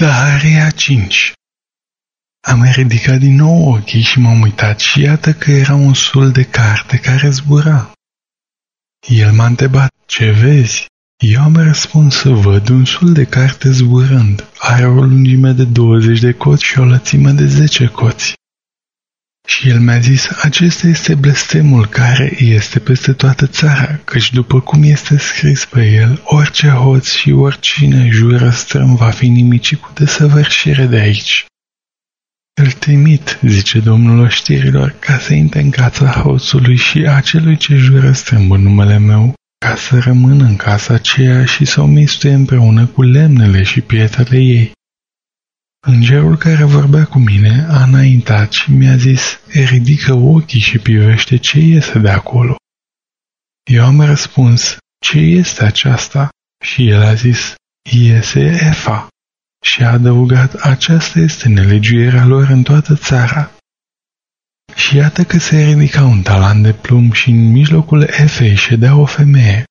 Zaharia 5 Am ridicat din nou ochii și m-am uitat și iată că era un sul de carte care zbura. El m-a întrebat, ce vezi? Eu am răspuns să văd un sul de carte zburând. Are o lungime de 20 de coți și o lățime de 10 coți. Și el mi-a zis, acesta este blestemul care este peste toată țara, căci după cum este scris pe el, orice hoț și oricine jură strâm va fi nimicit cu desăvârșire de aici. Îl trimit, zice domnul oștirilor, ca să intre în cața hoțului și a celui ce jură strâmb în numele meu, ca să rămână în casa aceea și să o mistuie împreună cu lemnele și pietrele ei. Îngerul care vorbea cu mine a înaintat și mi-a zis, ridică ochii și privește ce iese de acolo. Eu am răspuns, ce este aceasta? Și el a zis, iese Efa. Și a adăugat, aceasta este nelegiuirea lor în toată țara. Și iată că se ridica un talan de plumb și în mijlocul Efei ședea o femeie.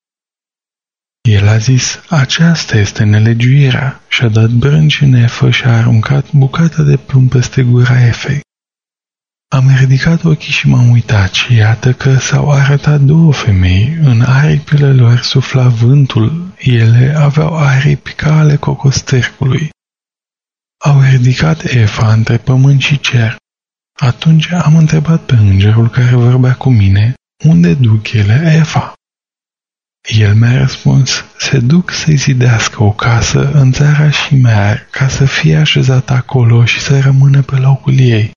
El a zis, aceasta este nelegiuirea și a dat brânci în efă și a aruncat bucata de plumb peste gura efei. Am ridicat ochii și m-am uitat și iată că s-au arătat două femei, în aripile lor sufla vântul, ele aveau aripi ca ale cocostercului. Au ridicat Efa între pământ și cer. Atunci am întrebat pe îngerul care vorbea cu mine, unde duc ele Efa? El mi-a răspuns, se duc să-i zidească o casă în țara Șimear ca să fie așezat acolo și să rămână pe locul ei.